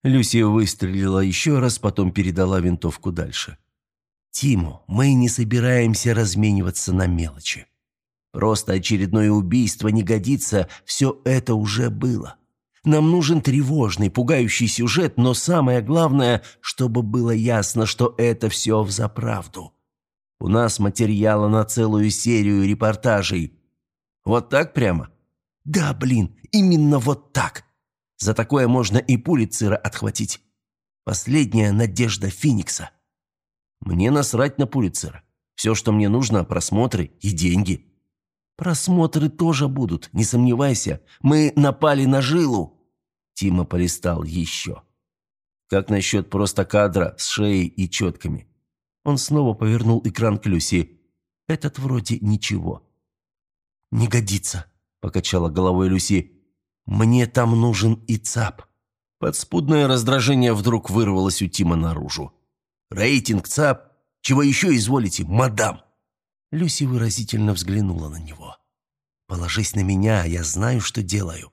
Люси выстрелила еще раз, потом передала винтовку дальше. «Тиму, мы не собираемся размениваться на мелочи. Просто очередное убийство не годится, все это уже было. Нам нужен тревожный, пугающий сюжет, но самое главное, чтобы было ясно, что это все взаправду. У нас материала на целую серию репортажей. Вот так прямо?» Да, блин, именно вот так. За такое можно и Пулицера отхватить. Последняя надежда Феникса. Мне насрать на Пулицера. Все, что мне нужно, просмотры и деньги. Просмотры тоже будут, не сомневайся. Мы напали на жилу. Тима полистал еще. Как насчет просто кадра с шеей и четками? Он снова повернул экран к Люси. Этот вроде ничего. «Не годится», – покачала головой Люси. «Мне там нужен и ЦАП». Подспудное раздражение вдруг вырвалось у Тима наружу. «Рейтинг, ЦАП! Чего еще изволите, мадам?» Люси выразительно взглянула на него. «Положись на меня, я знаю, что делаю.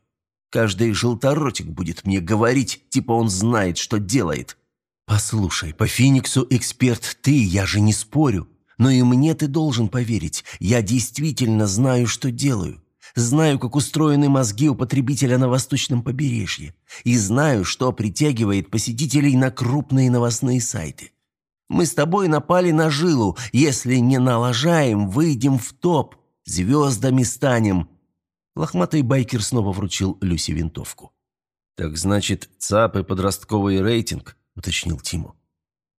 Каждый желторотик будет мне говорить, типа он знает, что делает. Послушай, по Фениксу эксперт ты, я же не спорю. Но и мне ты должен поверить. Я действительно знаю, что делаю. Знаю, как устроены мозги у потребителя на восточном побережье. И знаю, что притягивает посетителей на крупные новостные сайты. Мы с тобой напали на жилу. Если не налажаем, выйдем в топ. Звездами станем». Лохматый байкер снова вручил Люси винтовку. «Так значит, ЦАП и подростковый рейтинг?» – уточнил Тиму.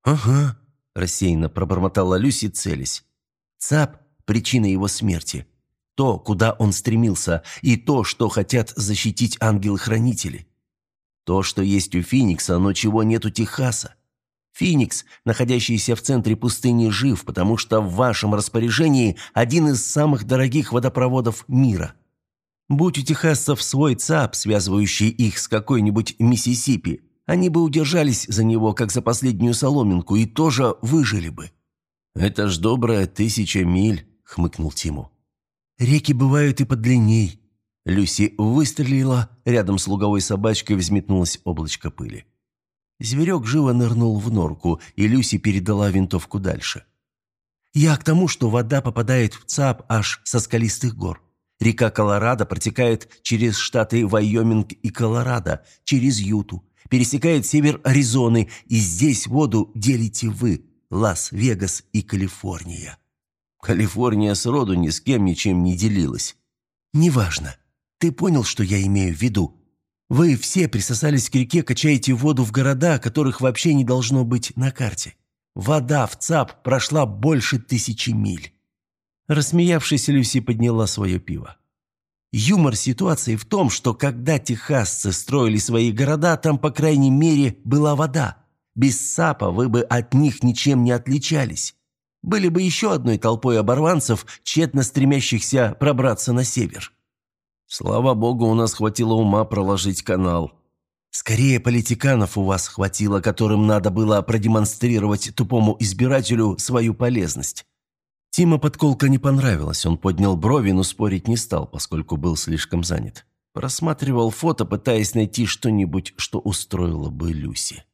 «Ага», – рассеянно пробормотала Люси, целясь. «ЦАП – причина его смерти то, куда он стремился, и то, что хотят защитить ангелы-хранители. То, что есть у Феникса, но чего нет у Техаса. Феникс, находящийся в центре пустыни, жив, потому что в вашем распоряжении один из самых дорогих водопроводов мира. Будь у техасцев свой ЦАП, связывающий их с какой-нибудь Миссисипи, они бы удержались за него, как за последнюю соломинку, и тоже выжили бы. «Это ж добрая тысяча миль», — хмыкнул Тиму. Реки бывают и подлинней». Люси выстрелила, рядом с луговой собачкой взметнулось облачко пыли. Зверек живо нырнул в норку, и Люси передала винтовку дальше. «Я к тому, что вода попадает в ЦАП аж со скалистых гор. Река Колорадо протекает через штаты Вайоминг и Колорадо, через Юту, пересекает север Аризоны, и здесь воду делите вы, Лас-Вегас и Калифорния». Калифорния сроду ни с кем ничем не делилась. «Неважно. Ты понял, что я имею в виду? Вы все присосались к реке, качаете воду в города, которых вообще не должно быть на карте. Вода в ЦАП прошла больше тысячи миль». Рассмеявшись, Люси подняла свое пиво. Юмор ситуации в том, что когда техасцы строили свои города, там, по крайней мере, была вода. Без САПа вы бы от них ничем не отличались были бы еще одной толпой оборванцев, тщетно стремящихся пробраться на север. Слава богу, у нас хватило ума проложить канал. Скорее политиканов у вас хватило, которым надо было продемонстрировать тупому избирателю свою полезность. Тима подколка не понравилась, он поднял брови, но спорить не стал, поскольку был слишком занят. Просматривал фото, пытаясь найти что-нибудь, что устроило бы Люси.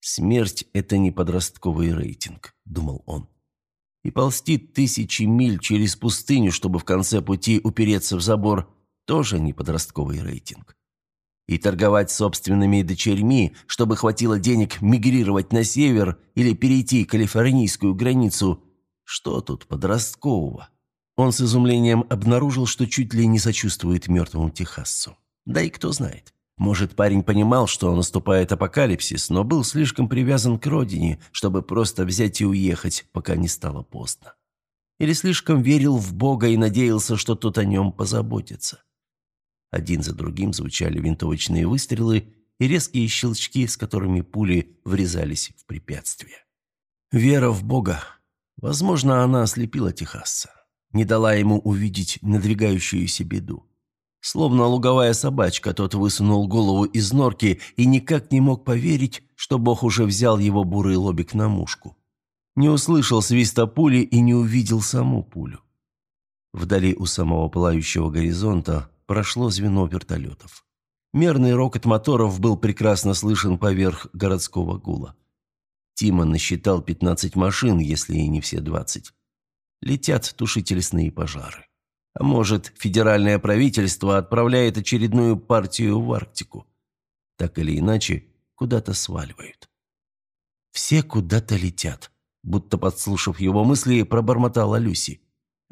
«Смерть – это не подростковый рейтинг», – думал он. «И ползти тысячи миль через пустыню, чтобы в конце пути упереться в забор, тоже не подростковый рейтинг. И торговать собственными дочерьми, чтобы хватило денег мигрировать на север или перейти калифорнийскую границу – что тут подросткового? Он с изумлением обнаружил, что чуть ли не сочувствует мертвому техасцу. Да и кто знает. Может, парень понимал, что наступает апокалипсис, но был слишком привязан к родине, чтобы просто взять и уехать, пока не стало поздно. Или слишком верил в Бога и надеялся, что тот о нем позаботится. Один за другим звучали винтовочные выстрелы и резкие щелчки, с которыми пули врезались в препятствия. Вера в Бога. Возможно, она ослепила техасца не дала ему увидеть надвигающуюся беду. Словно луговая собачка, тот высунул голову из норки и никак не мог поверить, что Бог уже взял его бурый лобик на мушку. Не услышал свиста пули и не увидел саму пулю. Вдали у самого пылающего горизонта прошло звено вертолетов. Мерный рокот моторов был прекрасно слышен поверх городского гула. Тима насчитал 15 машин, если и не все 20 летят тушить лесные пожары. А может, федеральное правительство отправляет очередную партию в Арктику. Так или иначе, куда-то сваливают. Все куда-то летят. Будто подслушав его мысли, пробормотала Люси.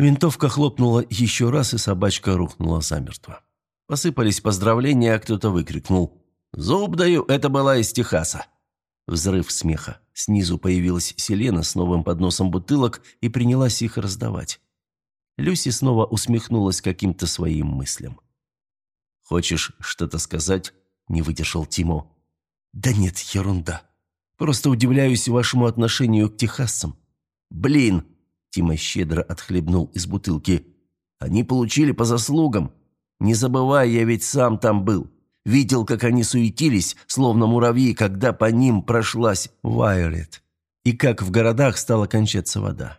Винтовка хлопнула еще раз, и собачка рухнула замертво. Посыпались поздравления, а кто-то выкрикнул. «Зуб даю, это была из Техаса!» Взрыв смеха. Снизу появилась Селена с новым подносом бутылок и принялась их раздавать. Люси снова усмехнулась каким-то своим мыслям. «Хочешь что-то сказать?» – не выдержал Тимо. «Да нет, ерунда. Просто удивляюсь вашему отношению к техасцам». «Блин!» – Тима щедро отхлебнул из бутылки. «Они получили по заслугам. Не забывай, я ведь сам там был. Видел, как они суетились, словно муравьи, когда по ним прошлась Вайолет. И как в городах стала кончаться вода.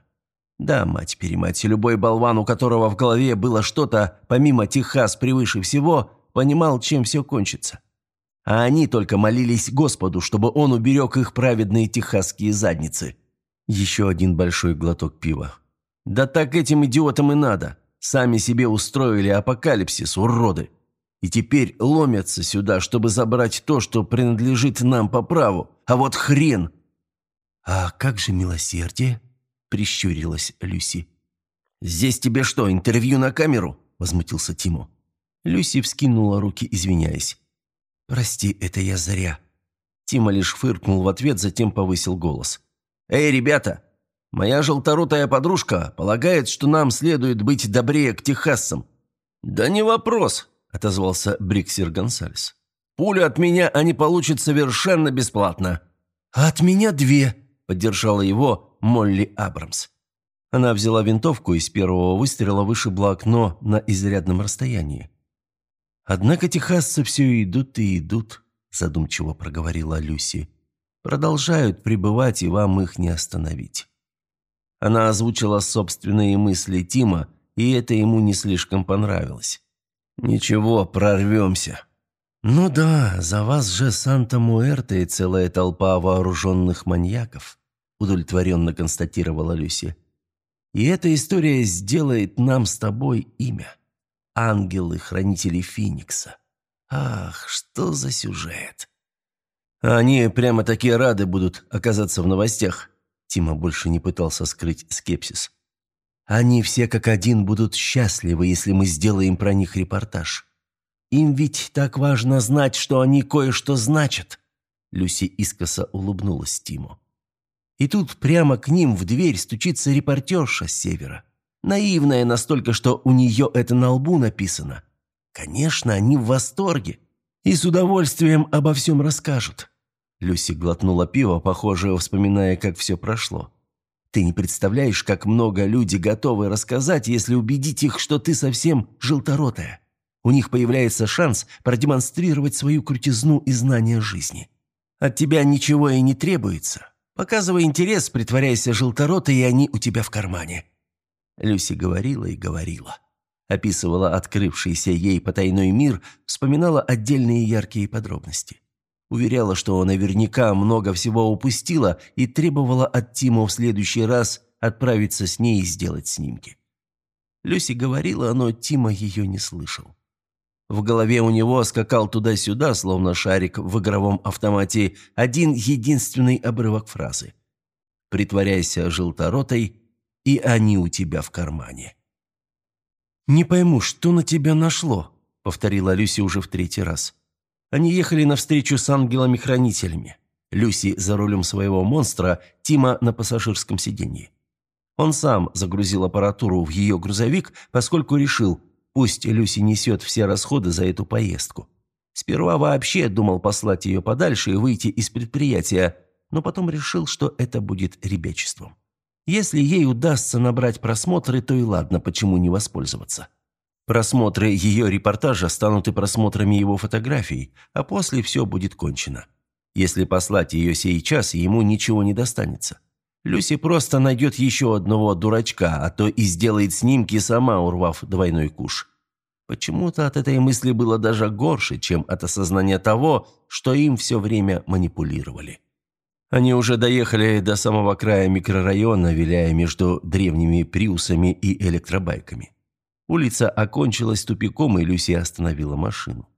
Да, мать-перемать, любой болван, у которого в голове было что-то, помимо Техас превыше всего, понимал, чем все кончится. А они только молились Господу, чтобы он уберег их праведные техасские задницы. Еще один большой глоток пива. Да так этим идиотам и надо. Сами себе устроили апокалипсис, уроды и теперь ломятся сюда, чтобы забрать то, что принадлежит нам по праву. А вот хрен!» «А как же милосердие?» – прищурилась Люси. «Здесь тебе что, интервью на камеру?» – возмутился Тимо. Люси вскинула руки, извиняясь. «Прости, это я зря». Тима лишь фыркнул в ответ, затем повысил голос. «Эй, ребята, моя желторотая подружка полагает, что нам следует быть добрее к техасцам». «Да не вопрос», – отозвался Бриксер Гонсалес. «Пулю от меня они получат совершенно бесплатно». «А от меня две», – поддержала его Молли Абрамс. Она взяла винтовку и с первого выстрела вышибла окно на изрядном расстоянии. «Однако техасцы все идут и идут», – задумчиво проговорила Люси. «Продолжают пребывать, и вам их не остановить». Она озвучила собственные мысли Тима, и это ему не слишком понравилось. «Ничего, прорвемся». «Ну да, за вас же Санта-Муэрте и целая толпа вооруженных маньяков», удовлетворенно констатировала Люси. «И эта история сделает нам с тобой имя. Ангелы-хранители Феникса. Ах, что за сюжет!» «Они прямо такие рады будут оказаться в новостях», Тима больше не пытался скрыть скепсис. Они все как один будут счастливы, если мы сделаем про них репортаж. Им ведь так важно знать, что они кое-что значат». Люси искоса улыбнулась Тиму. И тут прямо к ним в дверь стучится репортерша с севера. Наивная настолько, что у нее это на лбу написано. Конечно, они в восторге и с удовольствием обо всем расскажут. Люси глотнула пиво, похоже, вспоминая, как все прошло. Ты не представляешь, как много люди готовы рассказать, если убедить их, что ты совсем желторотая. У них появляется шанс продемонстрировать свою крутизну и знание жизни. От тебя ничего и не требуется. Показывай интерес, притворяйся желторотой, и они у тебя в кармане». Люси говорила и говорила. Описывала открывшийся ей потайной мир, вспоминала отдельные яркие подробности. Уверяла, что наверняка много всего упустила и требовала от Тима в следующий раз отправиться с ней и сделать снимки. Люси говорила, но Тима ее не слышал. В голове у него скакал туда-сюда, словно шарик в игровом автомате, один единственный обрывок фразы. «Притворяйся желторотой, и они у тебя в кармане». «Не пойму, что на тебя нашло?» — повторила Люси уже в третий раз. Они ехали навстречу с ангелами-хранителями. Люси за рулем своего монстра, Тима на пассажирском сиденье. Он сам загрузил аппаратуру в ее грузовик, поскольку решил, пусть Люси несет все расходы за эту поездку. Сперва вообще думал послать ее подальше и выйти из предприятия, но потом решил, что это будет ребячеством. Если ей удастся набрать просмотры, то и ладно, почему не воспользоваться. Просмотры ее репортажа станут и просмотрами его фотографий, а после все будет кончено. Если послать ее сейчас, ему ничего не достанется. Люси просто найдет еще одного дурачка, а то и сделает снимки сама, урвав двойной куш. Почему-то от этой мысли было даже горше, чем от осознания того, что им все время манипулировали. Они уже доехали до самого края микрорайона, виляя между древними приусами и электробайками. Улица окончилась тупиком, и Люси остановила машину.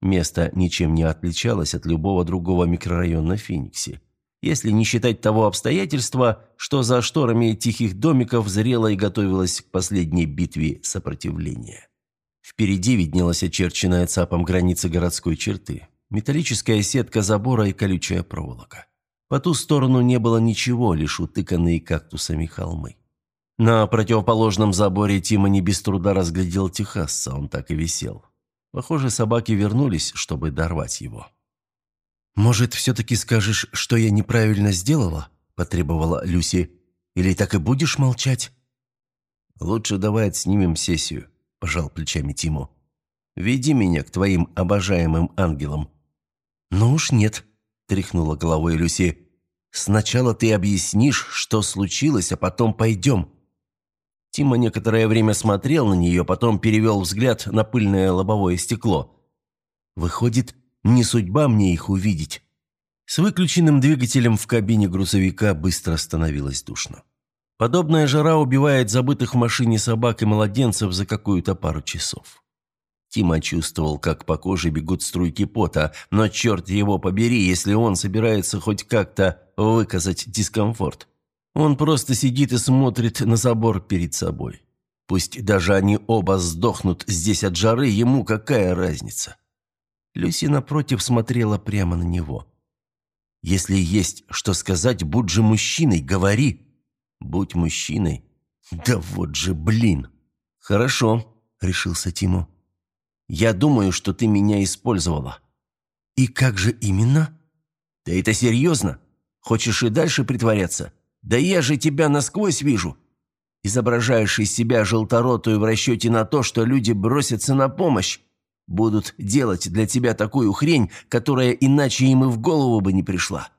Место ничем не отличалось от любого другого микрорайона Фениксе если не считать того обстоятельства, что за шторами тихих домиков зрело и готовилось к последней битве сопротивления. Впереди виднелась очерченная цапом граница городской черты, металлическая сетка забора и колючая проволока. По ту сторону не было ничего, лишь утыканные кактусами холмы. На противоположном заборе Тима не без труда разглядел техасца, он так и висел. Похоже, собаки вернулись, чтобы дорвать его. «Может, все-таки скажешь, что я неправильно сделала?» – потребовала Люси. «Или так и будешь молчать?» «Лучше давай отснимем сессию», – пожал плечами Тимо. «Веди меня к твоим обожаемым ангелам». «Ну уж нет», – тряхнула головой Люси. «Сначала ты объяснишь, что случилось, а потом пойдем». Тима некоторое время смотрел на нее, потом перевел взгляд на пыльное лобовое стекло. «Выходит, не судьба мне их увидеть. С выключенным двигателем в кабине грузовика быстро становилось душно. Подобная жара убивает забытых в машине собак и младенцев за какую-то пару часов. Тима чувствовал, как по коже бегут струйки пота, но черт его побери, если он собирается хоть как-то выказать дискомфорт. Он просто сидит и смотрит на забор перед собой. Пусть даже они оба сдохнут здесь от жары, ему какая разница? Люси, напротив, смотрела прямо на него. «Если есть что сказать, будь же мужчиной, говори!» «Будь мужчиной!» «Да вот же, блин!» «Хорошо», — решился Тиму. «Я думаю, что ты меня использовала». «И как же именно?» «Да это серьезно? Хочешь и дальше притворяться? Да я же тебя насквозь вижу!» Изображаешь из себя желторотую в расчете на то, что люди бросятся на помощь. Будут делать для тебя такую хрень, которая иначе им и в голову бы не пришла.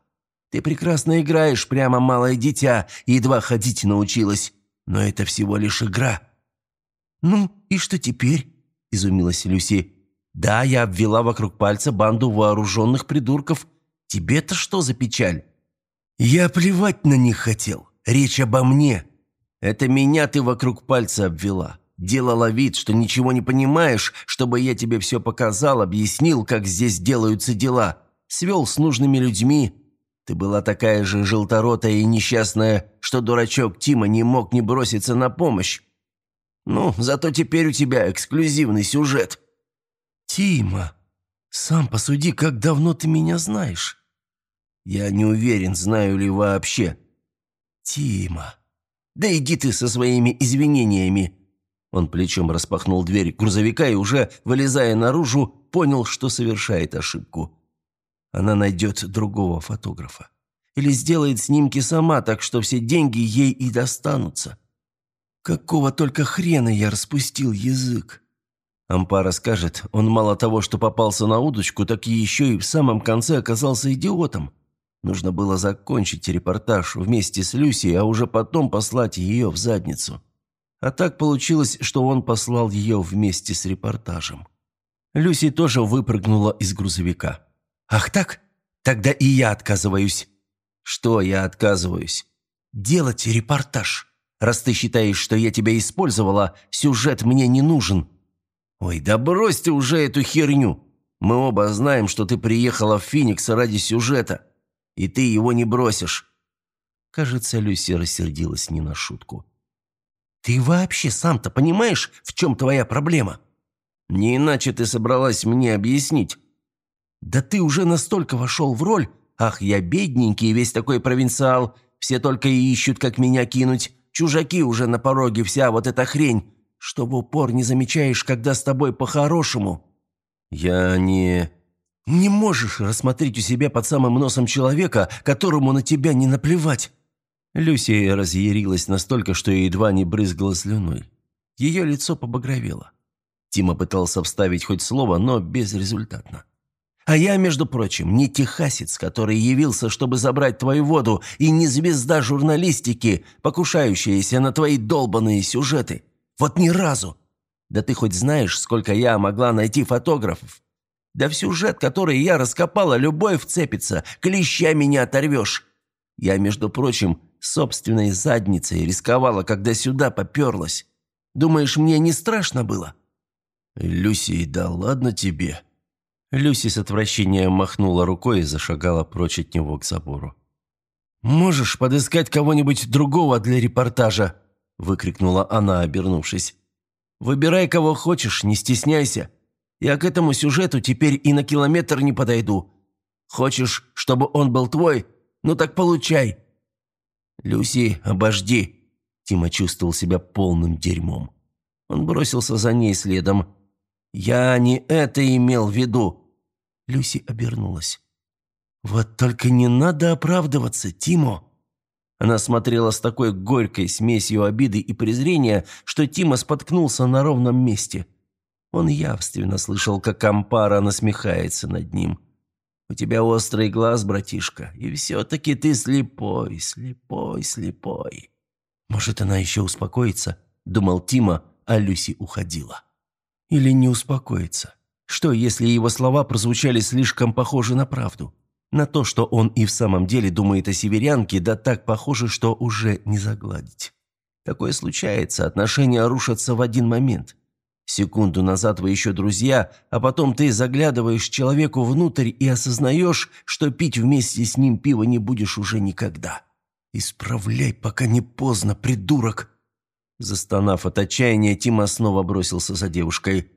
Ты прекрасно играешь, прямо малое дитя, едва ходить научилась. Но это всего лишь игра». «Ну, и что теперь?» – изумилась Люси. «Да, я обвела вокруг пальца банду вооруженных придурков. Тебе-то что за печаль?» «Я плевать на них хотел. Речь обо мне. Это меня ты вокруг пальца обвела. Делала вид, что ничего не понимаешь, чтобы я тебе все показал, объяснил, как здесь делаются дела. Свел с нужными людьми. Ты была такая же желторотая и несчастная, что дурачок Тима не мог не броситься на помощь. Ну, зато теперь у тебя эксклюзивный сюжет». «Тима, сам посуди, как давно ты меня знаешь». «Я не уверен, знаю ли вообще». «Тима, да иди ты со своими извинениями». Он плечом распахнул дверь грузовика и уже, вылезая наружу, понял, что совершает ошибку. Она найдет другого фотографа. Или сделает снимки сама, так что все деньги ей и достанутся. Какого только хрена я распустил язык? Ампара скажет, он мало того, что попался на удочку, так и еще и в самом конце оказался идиотом. Нужно было закончить репортаж вместе с Люси, а уже потом послать ее в задницу. А так получилось, что он послал ее вместе с репортажем. Люси тоже выпрыгнула из грузовика. «Ах так? Тогда и я отказываюсь». «Что я отказываюсь?» «Делать репортаж. Раз ты считаешь, что я тебя использовала, сюжет мне не нужен». «Ой, да брось ты уже эту херню. Мы оба знаем, что ты приехала в Феникс ради сюжета и ты его не бросишь». Кажется, Люси рассердилась не на шутку. «Ты вообще сам-то понимаешь, в чем твоя проблема?» «Не иначе ты собралась мне объяснить». «Да ты уже настолько вошел в роль. Ах, я бедненький, весь такой провинциал. Все только и ищут, как меня кинуть. Чужаки уже на пороге, вся вот эта хрень. Что в упор не замечаешь, когда с тобой по-хорошему». «Я не...» Не можешь рассмотреть у себя под самым носом человека, которому на тебя не наплевать». Люси разъярилась настолько, что едва не брызгала слюной. Ее лицо побагровело. Тима пытался вставить хоть слово, но безрезультатно. «А я, между прочим, не техасец, который явился, чтобы забрать твою воду, и не звезда журналистики, покушающаяся на твои долбанные сюжеты. Вот ни разу. Да ты хоть знаешь, сколько я могла найти фотографов? Да в сюжет, который я раскопала, любой вцепится, клещами не оторвешь. Я, между прочим, собственной задницей рисковала, когда сюда поперлась. Думаешь, мне не страшно было?» «Люси, да ладно тебе». Люси с отвращением махнула рукой и зашагала прочь от него к забору. «Можешь подыскать кого-нибудь другого для репортажа?» – выкрикнула она, обернувшись. «Выбирай, кого хочешь, не стесняйся. Я к этому сюжету теперь и на километр не подойду. Хочешь, чтобы он был твой? Ну так получай». «Люси, обожди!» Тима чувствовал себя полным дерьмом. Он бросился за ней следом. «Я не это имел в виду!» Люси обернулась. «Вот только не надо оправдываться, Тимо!» Она смотрела с такой горькой смесью обиды и презрения, что Тима споткнулся на ровном месте – он явственно слышал, как Ампара насмехается над ним. «У тебя острый глаз, братишка, и все-таки ты слепой, слепой, слепой». «Может, она еще успокоится?» – думал Тима, а Люси уходила. «Или не успокоится? Что, если его слова прозвучали слишком похожи на правду? На то, что он и в самом деле думает о северянке, да так похоже, что уже не загладить. Такое случается, отношения рушатся в один момент. Секунду назад вы еще друзья, а потом ты заглядываешь человеку внутрь и осознаешь, что пить вместе с ним пиво не будешь уже никогда. «Исправляй, пока не поздно, придурок!» Застонав от отчаяния, Тима снова бросился за девушкой.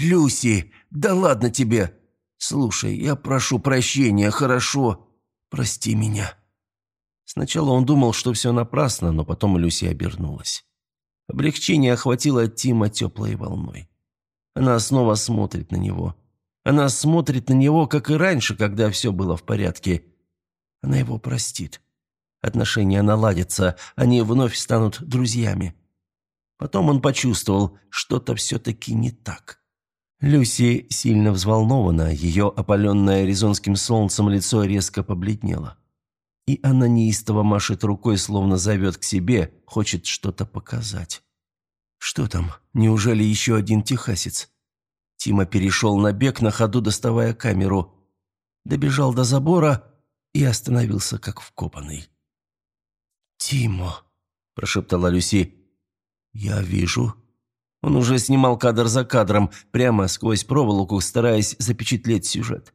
«Люси, да ладно тебе! Слушай, я прошу прощения, хорошо? Прости меня!» Сначала он думал, что все напрасно, но потом Люси обернулась. Облегчение охватило Тима теплой волной. Она снова смотрит на него. Она смотрит на него, как и раньше, когда все было в порядке. Она его простит. Отношения наладятся, они вновь станут друзьями. Потом он почувствовал, что-то все-таки не так. Люси сильно взволнована, ее опаленное аризонским солнцем лицо резко побледнело. И она неистово машет рукой, словно зовет к себе, хочет что-то показать. Что там? Неужели еще один техасец? Тима перешел на бег, на ходу доставая камеру. Добежал до забора и остановился, как вкопанный. «Тимо», – прошептала Люси, – «я вижу». Он уже снимал кадр за кадром, прямо сквозь проволоку, стараясь запечатлеть сюжет.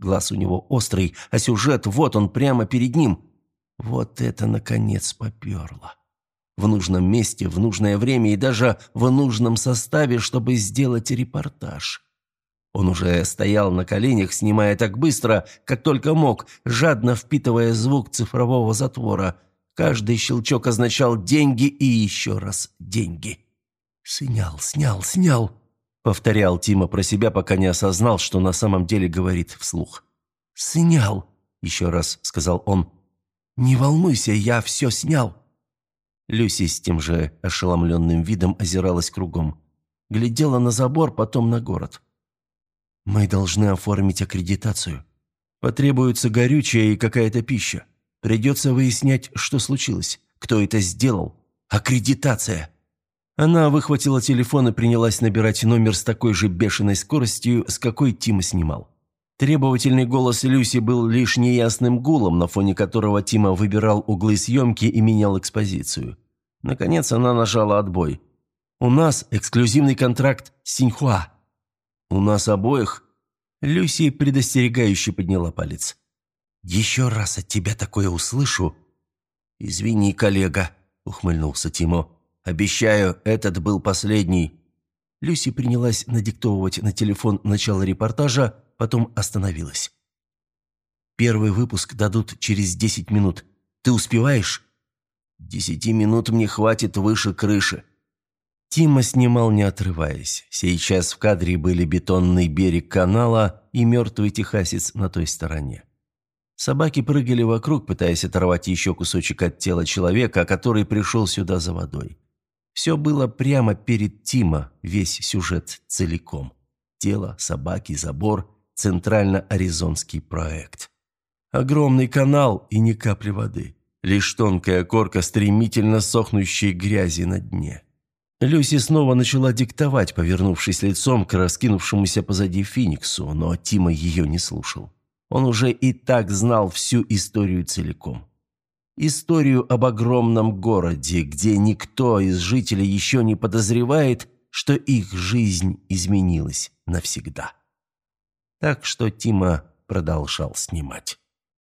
Глаз у него острый, а сюжет вот он прямо перед ним. Вот это, наконец, поперло. В нужном месте, в нужное время и даже в нужном составе, чтобы сделать репортаж. Он уже стоял на коленях, снимая так быстро, как только мог, жадно впитывая звук цифрового затвора. Каждый щелчок означал деньги и еще раз деньги. «Снял, снял, снял!» Повторял Тима про себя, пока не осознал, что на самом деле говорит вслух. «Снял!» – еще раз сказал он. «Не волнуйся, я все снял!» Люси с тем же ошеломленным видом озиралась кругом. Глядела на забор, потом на город. Мы должны оформить аккредитацию. Потребуется горючее и какая-то пища. Придется выяснять, что случилось, кто это сделал. Аккредитация. Она выхватила телефон и принялась набирать номер с такой же бешеной скоростью, с какой Тима снимал. Требовательный голос Люси был лишь неясным гулом, на фоне которого Тима выбирал углы съемки и менял экспозицию. Наконец она нажала отбой. «У нас эксклюзивный контракт с Синьхуа». «У нас обоих?» Люси предостерегающе подняла палец. «Еще раз от тебя такое услышу». «Извини, коллега», — ухмыльнулся Тимо. «Обещаю, этот был последний». Люси принялась надиктовывать на телефон начало репортажа, потом остановилась. «Первый выпуск дадут через десять минут. Ты успеваешь?» «Десяти минут мне хватит выше крыши». Тима снимал, не отрываясь. Сейчас в кадре были бетонный берег канала и мертвый техасец на той стороне. Собаки прыгали вокруг, пытаясь оторвать еще кусочек от тела человека, который пришел сюда за водой. Все было прямо перед Тима, весь сюжет целиком. Тело, собаки, забор, центрально-аризонский проект. Огромный канал и ни капли воды. Лишь тонкая корка стремительно сохнущей грязи на дне. Люси снова начала диктовать, повернувшись лицом к раскинувшемуся позади Фениксу, но Тима ее не слушал. Он уже и так знал всю историю целиком. Историю об огромном городе, где никто из жителей еще не подозревает, что их жизнь изменилась навсегда. Так что Тима продолжал снимать.